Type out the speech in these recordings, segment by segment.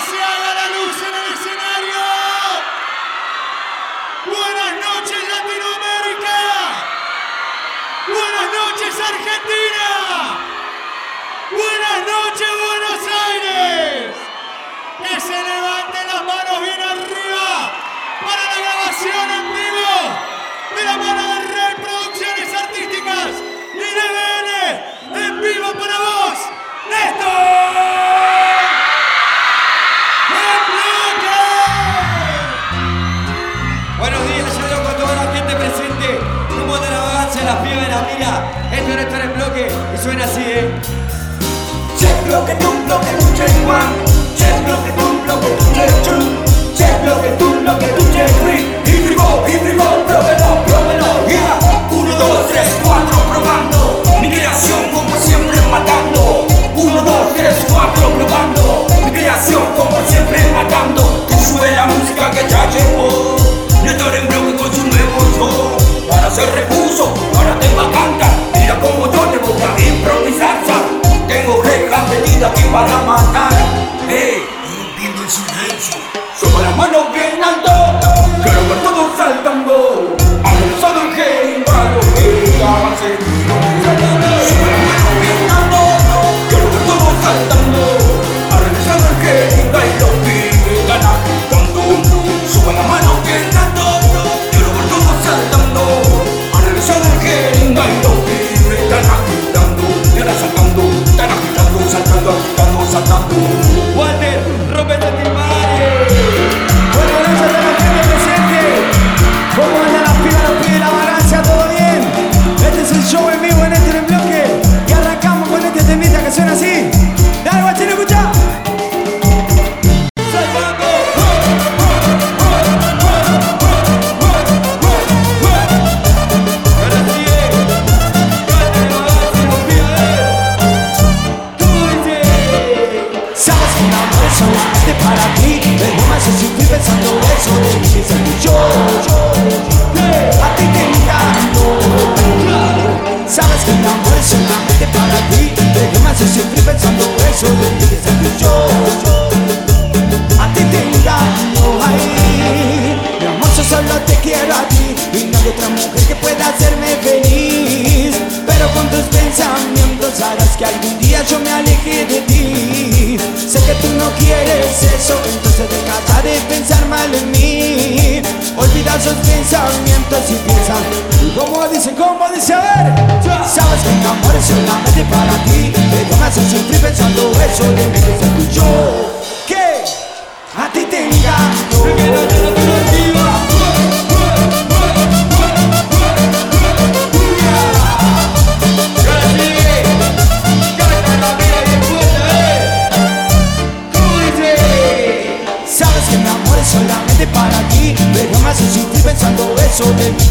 Se haga la luz en el escenario. Buenas noches Latinoamérica. Buenas noches Argentina. Buenas noches Buenos Aires. Que se levanten las manos bien arriba para la grabación en vivo de la mano de Rey Producciones Artísticas y de en vivo para vos, Néstor. Suena así, ¿eh? Che bloque tu bloque tu che Juan. Che bloque tu bloque tu che Chu Che bloque tu bloque tu che Free Y frigo, y frigo, pruébelo, pruébelo Yeah Uno, dos, tres, cuatro, probando. Mi creación como siempre matando. Uno, dos, tres, cuatro, probando. Mi creación como siempre matando. Tú sube la música que ya llegó. Néstor en bloque con su nuevo show yo me aleje de ti. Sé que tú no quieres eso, entonces deja de pensar mal en mí. Olvida esos pensamientos y piensa. ¿Cómo dicen? ¿Cómo dice? A ver. Sabes que mi amor es solamente para ti. Pero me haces sufrir pensando eso que yo, que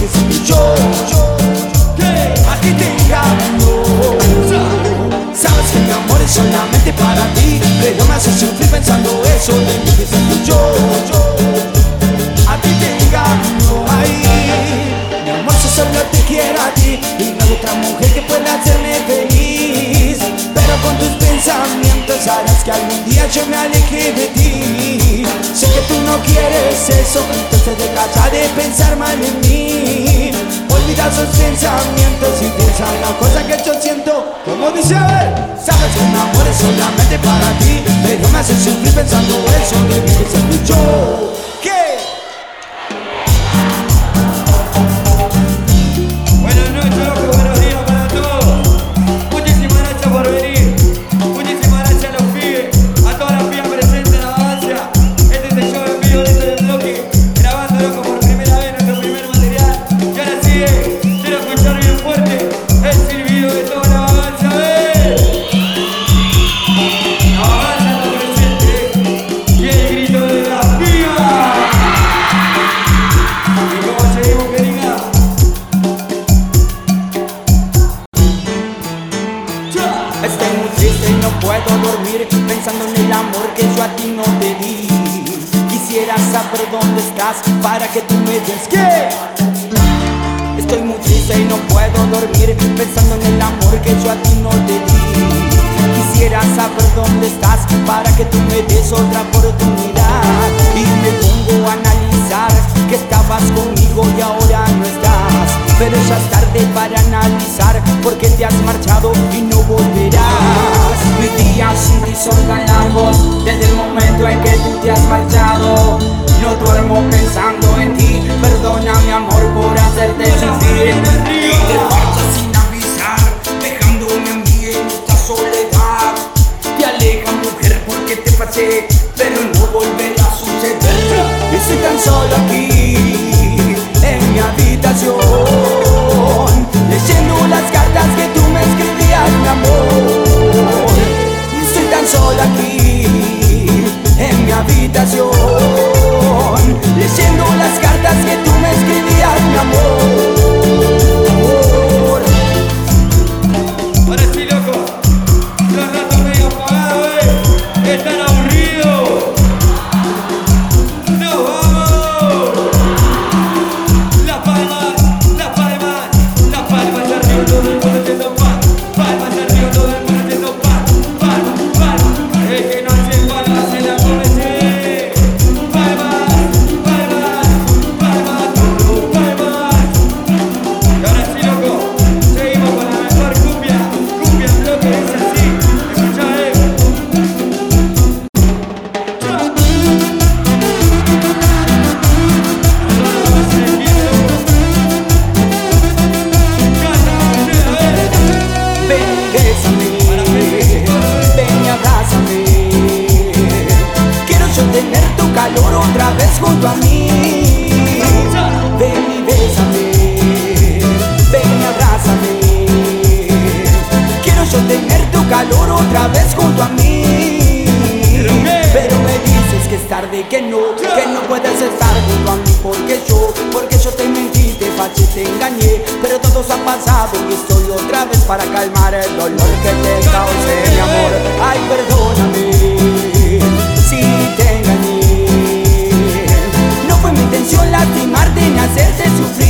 sé que yo, que a ti te engaño Sabes que mi amor es solamente para ti Pero me hace sufrir pensando eso de mí. Que sé que yo, a ti te engaño Ay, mi amor yo solo te quiero a ti Y no hay otra mujer que pueda hacerme feliz. Pero con tus pensamientos harás que algún día yo me aleje de ti. Sé que tú no quieres eso Entonces deja de pensar mal en mí. Olvida esos pensamientos y piensa en las cosas que yo siento. Como dice ver Sabes que mi amor es solamente para ti Pero me hace sufrir pensando eso de mí Que sé que porque te has marchado y no volverás. Mis días sin ti son tan largos, desde el momento en que tú te has marchado. No duermo pensando en ti, perdona mi amor por hacerte sufrir. Y te marchas sin avisar, dejándome a mí en esta soledad. Te aleja mujer porque te pasé, pero no volverá a suceder. Y soy tan solo aquí, en mi junto a mí. Ven y bésame, ven y abrázame. Quiero yo tener tu calor otra vez junto a mí. Pero me dices que es tarde, que no, que no puedes estar junto a mí porque yo, porque yo te mentí, te fallé, te engañé. Pero todo se ha pasado y estoy otra vez para calmar el dolor que te causé, mi amor. Ay, perdóname. intención lastimarte ni hacerte sufrir.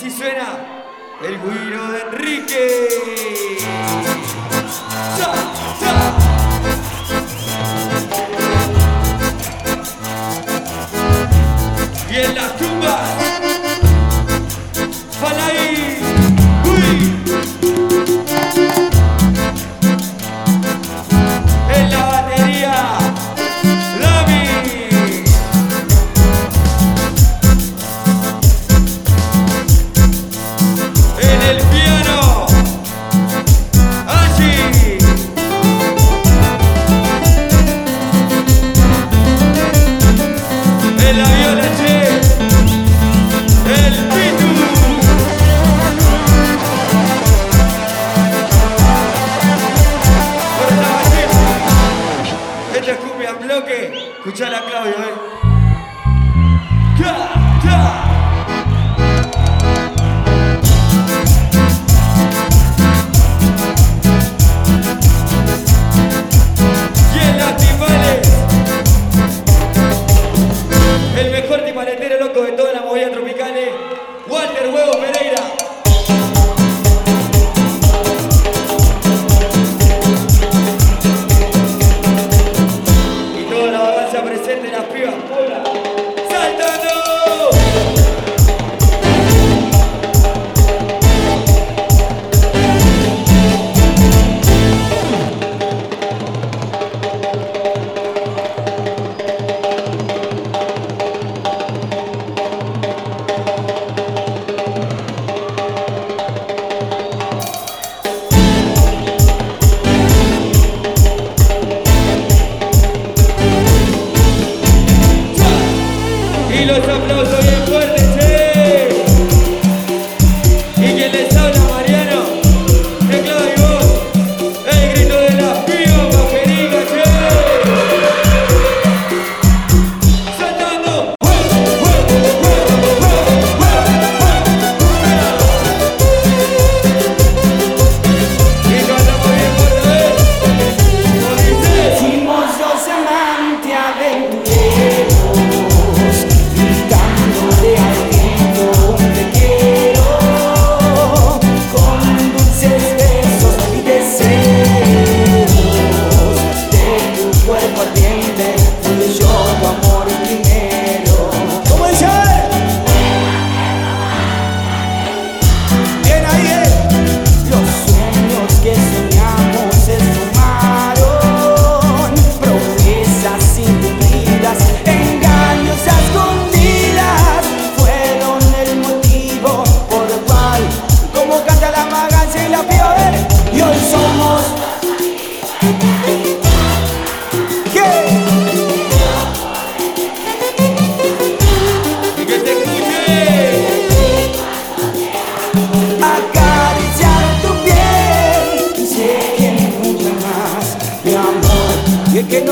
Así suena el guiro de Enrique.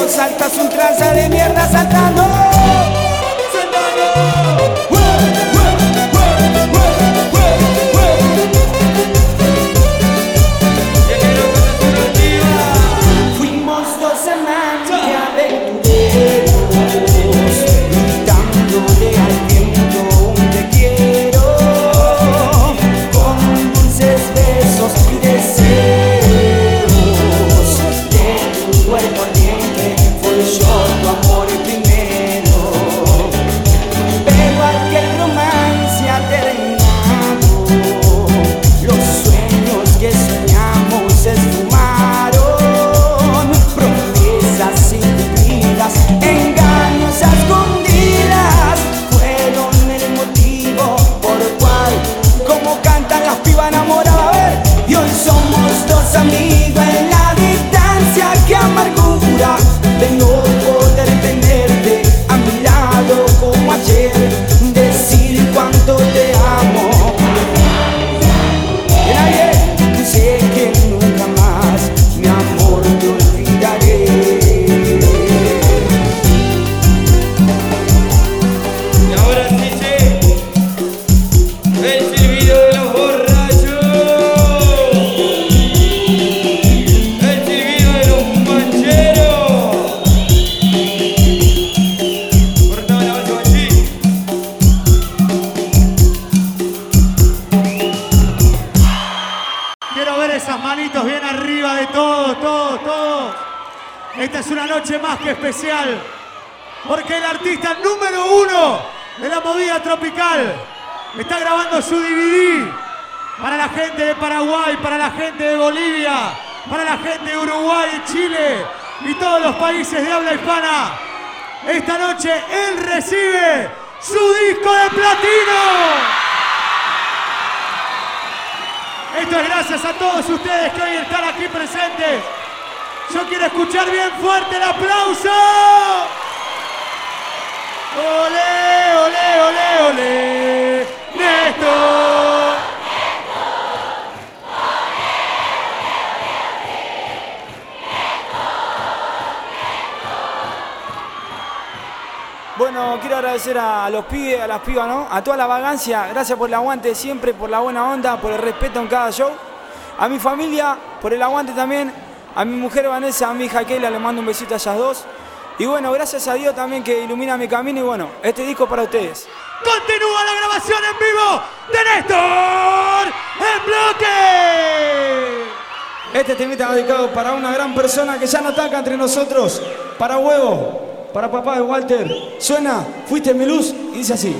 Saltas un tranza de mierda saltando. Él recibe su disco de platino. Esto es gracias a todos ustedes que hoy están aquí presentes. Yo quiero escuchar bien fuerte el aplauso. Ole, ole, ole, ole. Bueno, quiero agradecer a los pibes, a las pibas, ¿no? A toda la vagancia, gracias por el aguante siempre, por la buena onda, por el respeto en cada show. A mi familia, por el aguante también. A mi mujer Vanessa, a mi hija Keila, le mando un besito a ellas dos. Y bueno, gracias a Dios también que ilumina mi camino y bueno, este disco para ustedes. Continúa la grabación en vivo de Néstor en bloque. Este temita dedicado para una gran persona que ya no ataca entre nosotros, para Huevo, para papá de Walter. Suena, fuiste mi luz y dice así.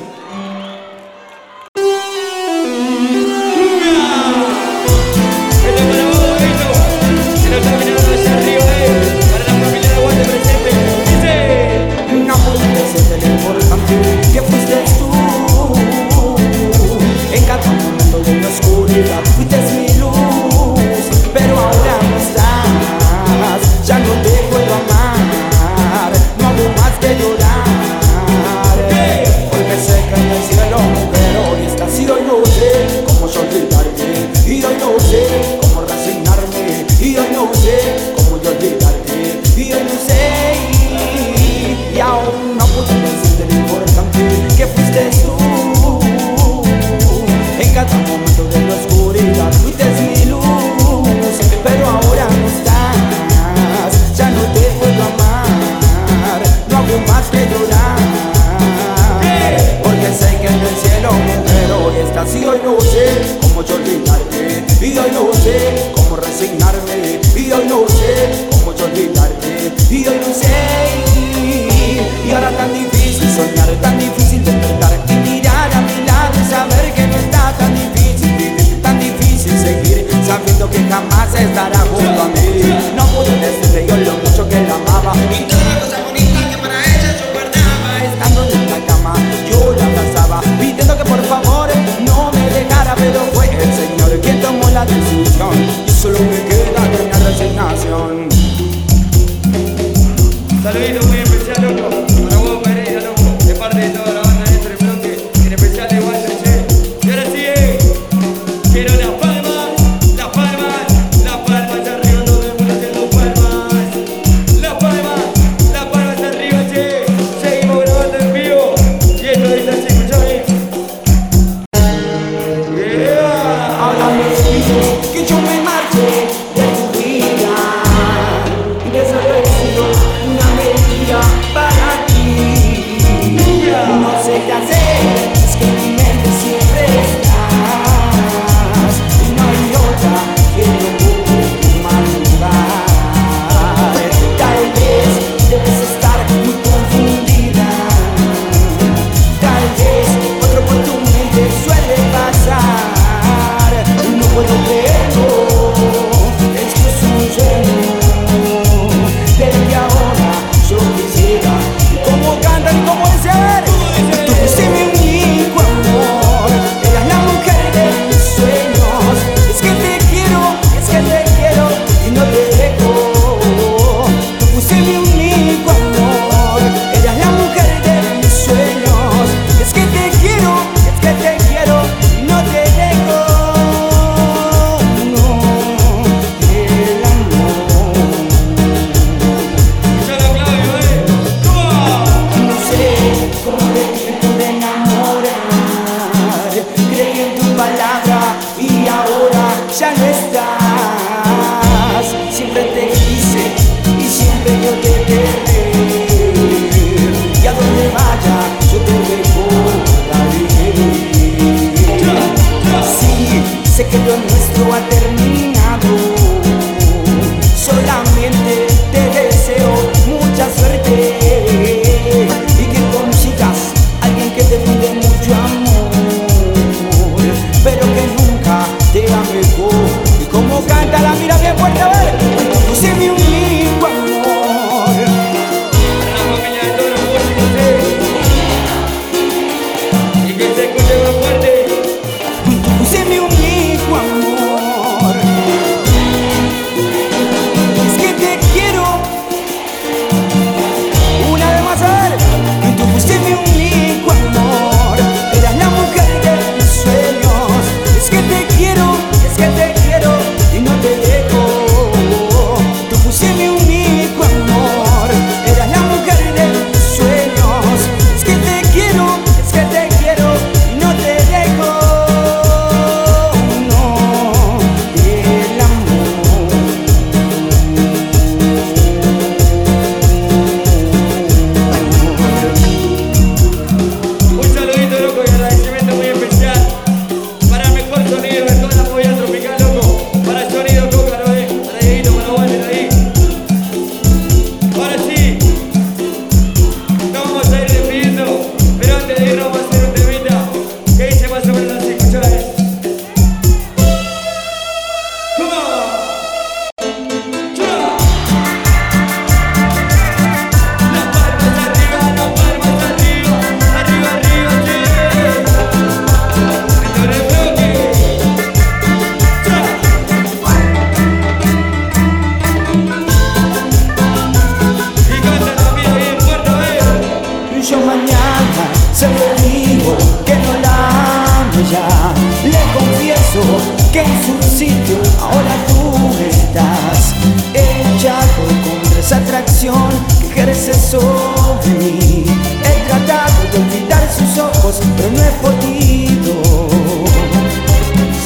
Sobre mí. He tratado de olvidar sus ojos, pero no he podido.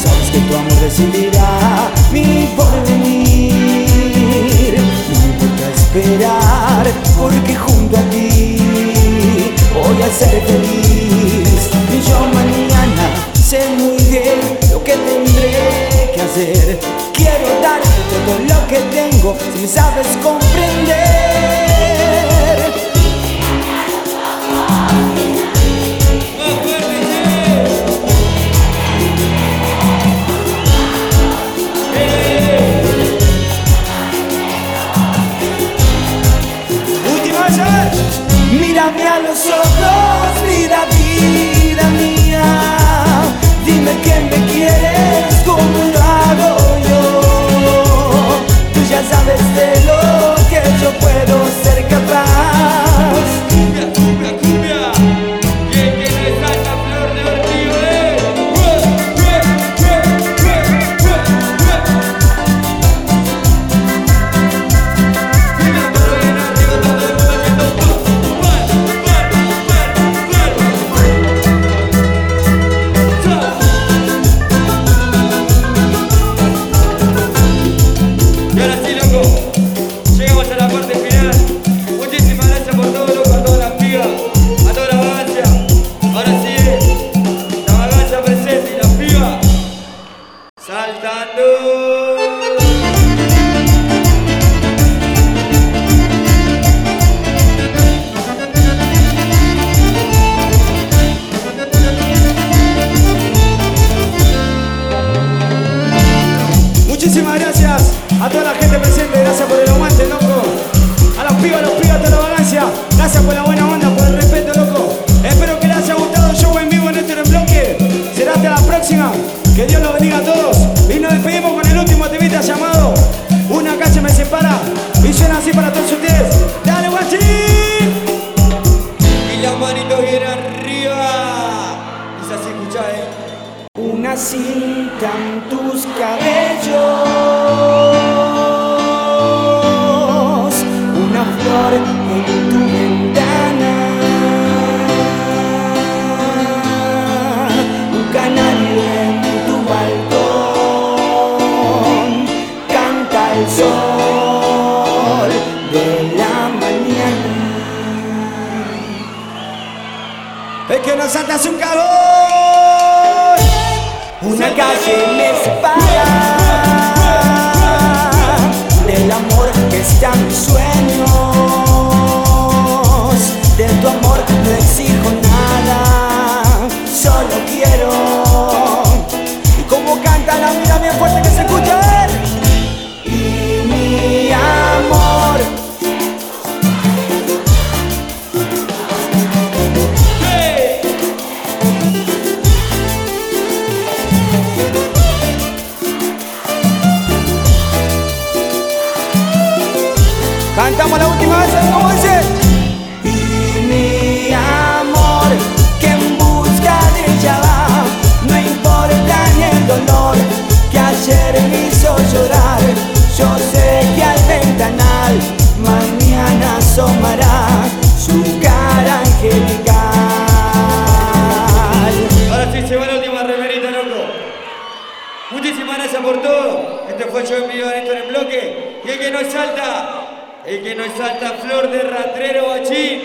Sabes que tu amor decidirá mi porvenir. No me importa esperar, porque junto a ti voy a ser feliz. Y yo mañana sé muy bien lo que tendré que hacer. Quiero darte todo lo que tengo, si me sabes comprender. Ojos, vida, vida mía. Dime que me quieres como lo hago yo. Tú ya sabes de lo que yo puedo ser capaz. Liberty! Cantamos la última vez, ¿sabes cómo dice? Y mi amor, que en busca de ella va, no importa ni el dolor que ayer me hizo llorar. Yo sé que al ventanal mañana asomará su cara angelical. Ahora sí se va la última remerita, loco. Muchísimas gracias por todo. Este fue yo en vivo esto en el bloque. Y el que no salta, el que no salta, flor de ratrero bachín,